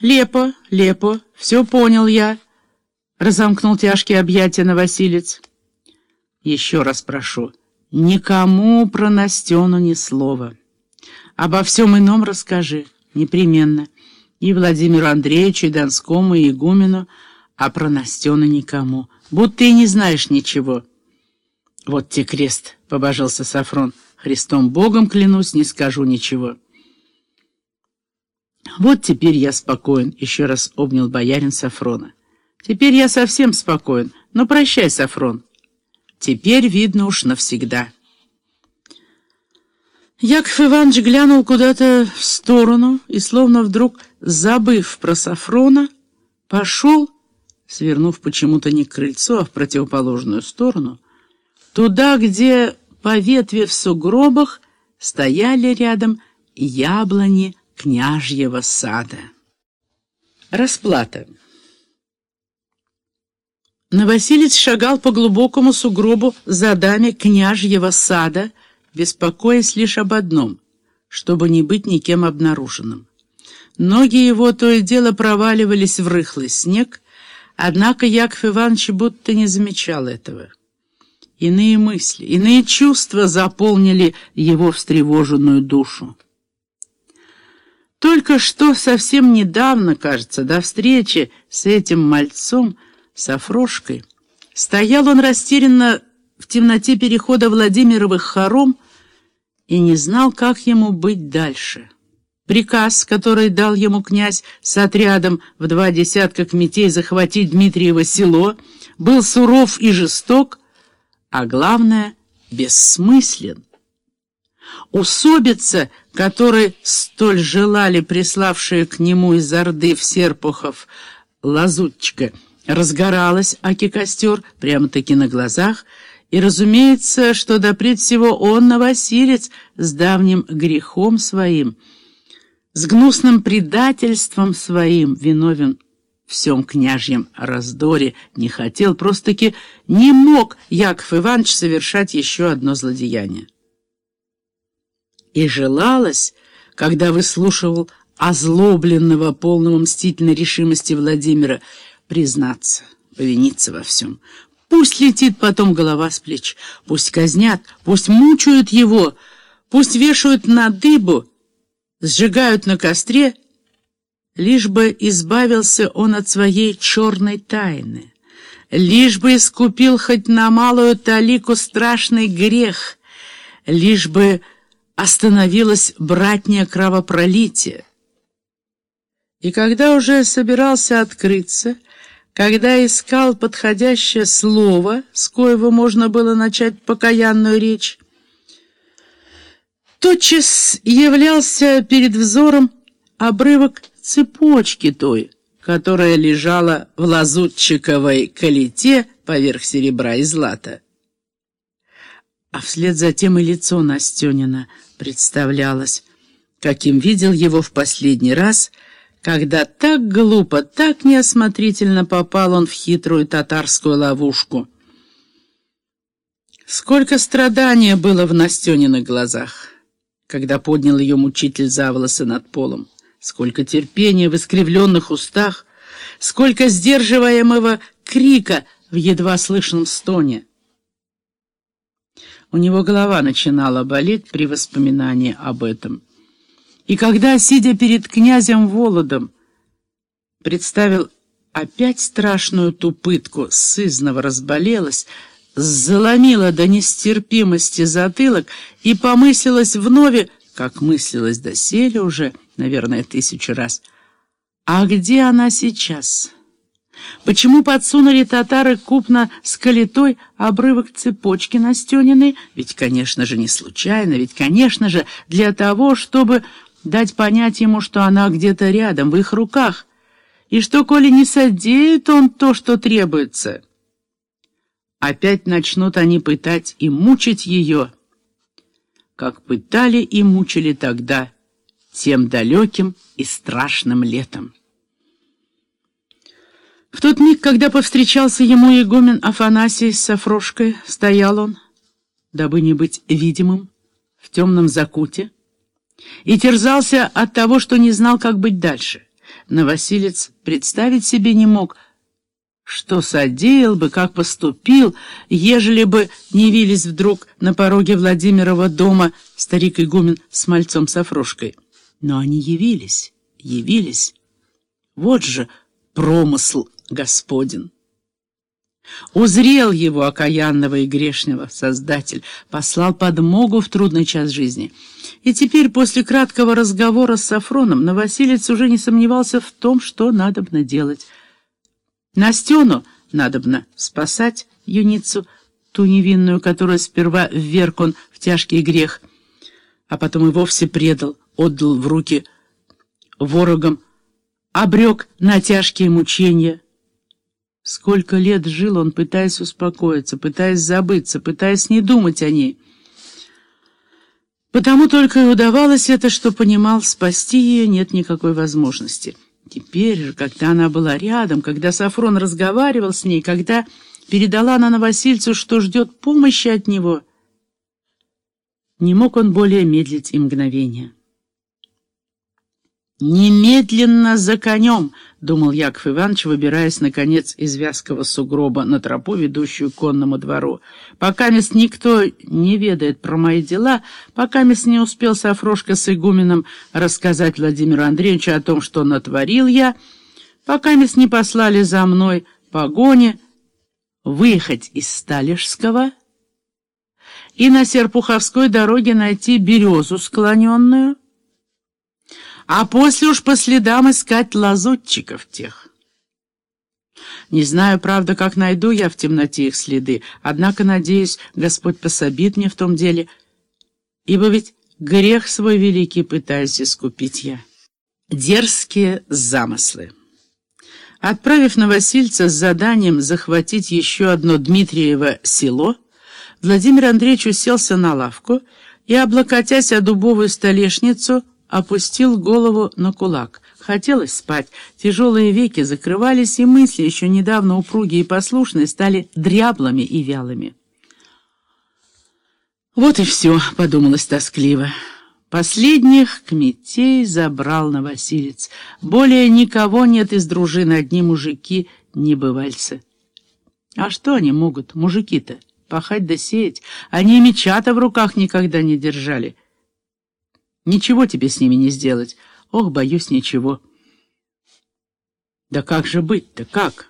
Лепо, лепо, все понял я, — разомкнул тяжкие объятия Новосилец. Еще раз прошу, никому про Настену ни слова. Обо всем ином расскажи, непременно. И Владимиру Андреевичу, и Донскому, и Игумену, а про Настену никому. Будто и не знаешь ничего. Вот те крест, — побожился Сафрон. Христом Богом клянусь, не скажу ничего. Вот теперь я спокоен, — еще раз обнял боярин Сафрона. Теперь я совсем спокоен. Но прощай, Сафрон. Теперь видно уж навсегда. Яков Иванович глянул куда-то в сторону и, словно вдруг забыв про Сафрона, пошел, свернув почему-то не к крыльцу, а в противоположную сторону, туда, где по ветви в сугробах стояли рядом яблони княжьего сада. Расплата. Новосилец шагал по глубокому сугробу за даме княжьего сада, беспокоясь лишь об одном, чтобы не быть никем обнаруженным. Ноги его то и дело проваливались в рыхлый снег, однако Яков Иванович будто не замечал этого. Иные мысли, иные чувства заполнили его встревоженную душу. Только что совсем недавно, кажется, до встречи с этим мальцом, с Афрошкой, стоял он растерянно в темноте перехода Владимировых хором и не знал, как ему быть дальше. Приказ, который дал ему князь с отрядом в два десятка кметей захватить Дмитриево село, был суров и жесток, а главное — бессмыслен. Усобица, которой столь желали приславшие к нему из Орды в Серпухов лазутчика — разгоралась аки-костер прямо-таки на глазах, и, разумеется, что допред всего он, новосилец, с давним грехом своим, с гнусным предательством своим виновен всем княжьем раздоре, не хотел, просто-таки не мог Яков Иванович совершать еще одно злодеяние. И желалось, когда выслушивал озлобленного, полного мстительной решимости Владимира, признаться, повиниться во всем. Пусть летит потом голова с плеч, пусть казнят, пусть мучают его, пусть вешают на дыбу, сжигают на костре, лишь бы избавился он от своей черной тайны, лишь бы искупил хоть на малую талику страшный грех, лишь бы остановилось братнее кровопролитие. И когда уже собирался открыться, когда искал подходящее слово, с коего можно было начать покаянную речь, тотчас являлся перед взором обрывок цепочки той, которая лежала в лазутчиковой калите поверх серебра и злата. А вслед за тем и лицо Настенина представлялось, каким видел его в последний раз — когда так глупо, так неосмотрительно попал он в хитрую татарскую ловушку. Сколько страдания было в Настениных глазах, когда поднял ее мучитель за волосы над полом. Сколько терпения в искривленных устах, сколько сдерживаемого крика в едва слышном стоне. У него голова начинала болеть при воспоминании об этом. И когда, сидя перед князем Володом, представил опять страшную ту пытку, сызново разболелась, заломила до нестерпимости затылок и помыслилась вновь, как мыслилась доселе уже, наверное, тысячу раз. А где она сейчас? Почему подсунули татары купно с калитой обрывок цепочки Настениной? Ведь, конечно же, не случайно, ведь, конечно же, для того, чтобы дать понять ему, что она где-то рядом, в их руках, и что, коли не содеет он то, что требуется, опять начнут они пытать и мучить ее, как пытали и мучили тогда, тем далеким и страшным летом. В тот миг, когда повстречался ему игумен Афанасий с Сафрошкой, стоял он, дабы не быть видимым, в темном закуте, и терзался от того, что не знал, как быть дальше. Новосилец представить себе не мог, что содеял бы, как поступил, ежели бы не явились вдруг на пороге Владимирова дома старик-игумен с мальцом Сафрошкой. Но они явились, явились. Вот же промысл Господен. Узрел его окаянного и грешного Создатель, послал подмогу в трудный час жизни. И теперь, после краткого разговора с Сафроном, Новосилец уже не сомневался в том, что надобно делать. Настену надобно спасать юницу, ту невинную, которую сперва вверг он в тяжкий грех, а потом и вовсе предал, отдал в руки ворогам, обрек на тяжкие мучения — Сколько лет жил он, пытаясь успокоиться, пытаясь забыться, пытаясь не думать о ней. Потому только и удавалось это, что понимал, спасти ее нет никакой возможности. Теперь же, когда она была рядом, когда Сафрон разговаривал с ней, когда передала она Новосильцу, что ждет помощи от него, не мог он более медлить и мгновения. «Немедленно за конем!» — думал Яков Иванович, выбираясь, наконец, из вязкого сугроба на тропу, ведущую к конному двору. «Пока мест никто не ведает про мои дела, пока мест не успел Сафрошка с игуменом рассказать Владимиру Андреевичу о том, что натворил я, пока мест не послали за мной погони, выехать из Сталежского и на Серпуховской дороге найти березу склоненную, а после уж по следам искать лазутчиков тех. Не знаю, правда, как найду я в темноте их следы, однако, надеюсь, Господь пособит мне в том деле, ибо ведь грех свой великий пытаюсь искупить я. Дерзкие замыслы. Отправив Новосильца с заданием захватить еще одно Дмитриево село, Владимир Андреевич уселся на лавку и, облокотясь о дубовую столешницу, опустил голову на кулак. Хотелось спать, тяжелые веки закрывались, и мысли, еще недавно упругие и послушные, стали дряблыми и вялыми. «Вот и все», — подумалось тоскливо. Последних кметей забрал Новосилец. Более никого нет из дружины, одни мужики, не бывальцы. А что они могут, мужики-то? Пахать да сеять. Они меча-то в руках никогда не держали. Ничего тебе с ними не сделать. Ох, боюсь, ничего. Да как же быть-то, как?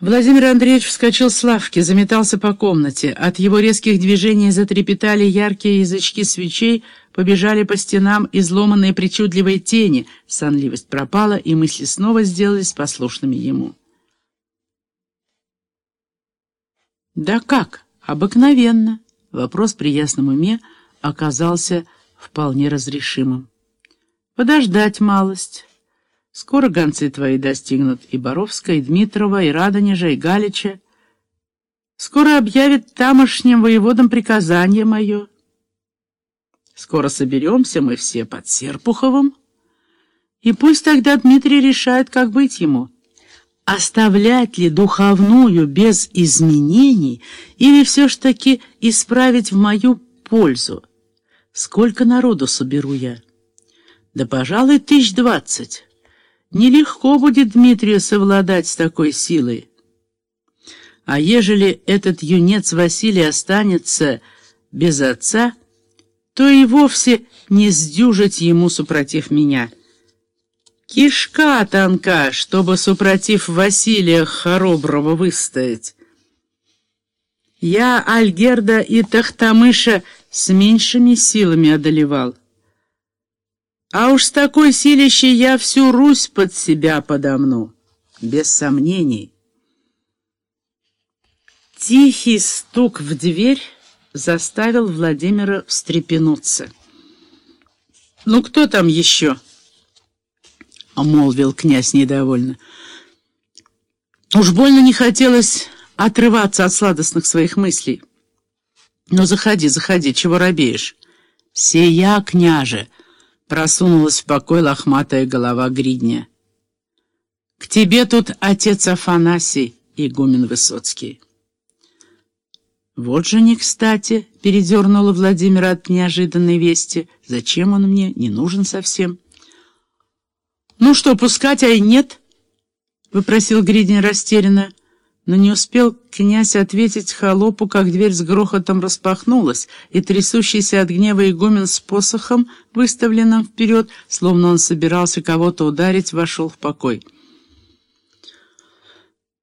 Владимир Андреевич вскочил с лавки, заметался по комнате. От его резких движений затрепетали яркие язычки свечей, побежали по стенам изломанные причудливые тени. Сонливость пропала, и мысли снова сделались послушными ему. «Да как? Обыкновенно!» Вопрос при ясном уме — оказался вполне разрешимым. Подождать малость. Скоро гонцы твои достигнут и Боровска, и Дмитрова, и Радонежа, и Галича. Скоро объявит тамошним воеводам приказание мое. Скоро соберемся мы все под Серпуховым, и пусть тогда Дмитрий решает, как быть ему. Оставлять ли духовную без изменений или все ж таки исправить в мою пользу? Сколько народу соберу я? Да, пожалуй, тысяч двадцать. Нелегко будет Дмитрию совладать с такой силой. А ежели этот юнец Василий останется без отца, то и вовсе не сдюжить ему супротив меня. Кишка тонка, чтобы супротив Василия Хороброго выстоять. Я Альгерда и Тахтамыша с меньшими силами одолевал. А уж с такой силищей я всю Русь под себя подомну, без сомнений. Тихий стук в дверь заставил Владимира встрепенуться. «Ну, кто там еще?» — омолвил князь недовольно. Уж больно не хотелось отрываться от сладостных своих мыслей. «Ну, заходи, заходи, чего робеешь?» «Сия, княже!» — просунулась в покой лохматая голова гридня. «К тебе тут отец Афанасий, игумен Высоцкий». «Вот же не кстати!» — передернула Владимира от неожиданной вести. «Зачем он мне? Не нужен совсем». «Ну что, пускать, а и нет?» — выпросил Гридин растерянно. Но не успел князь ответить холопу, как дверь с грохотом распахнулась, и трясущийся от гнева игумен с посохом, выставленным вперед, словно он собирался кого-то ударить, вошел в покой.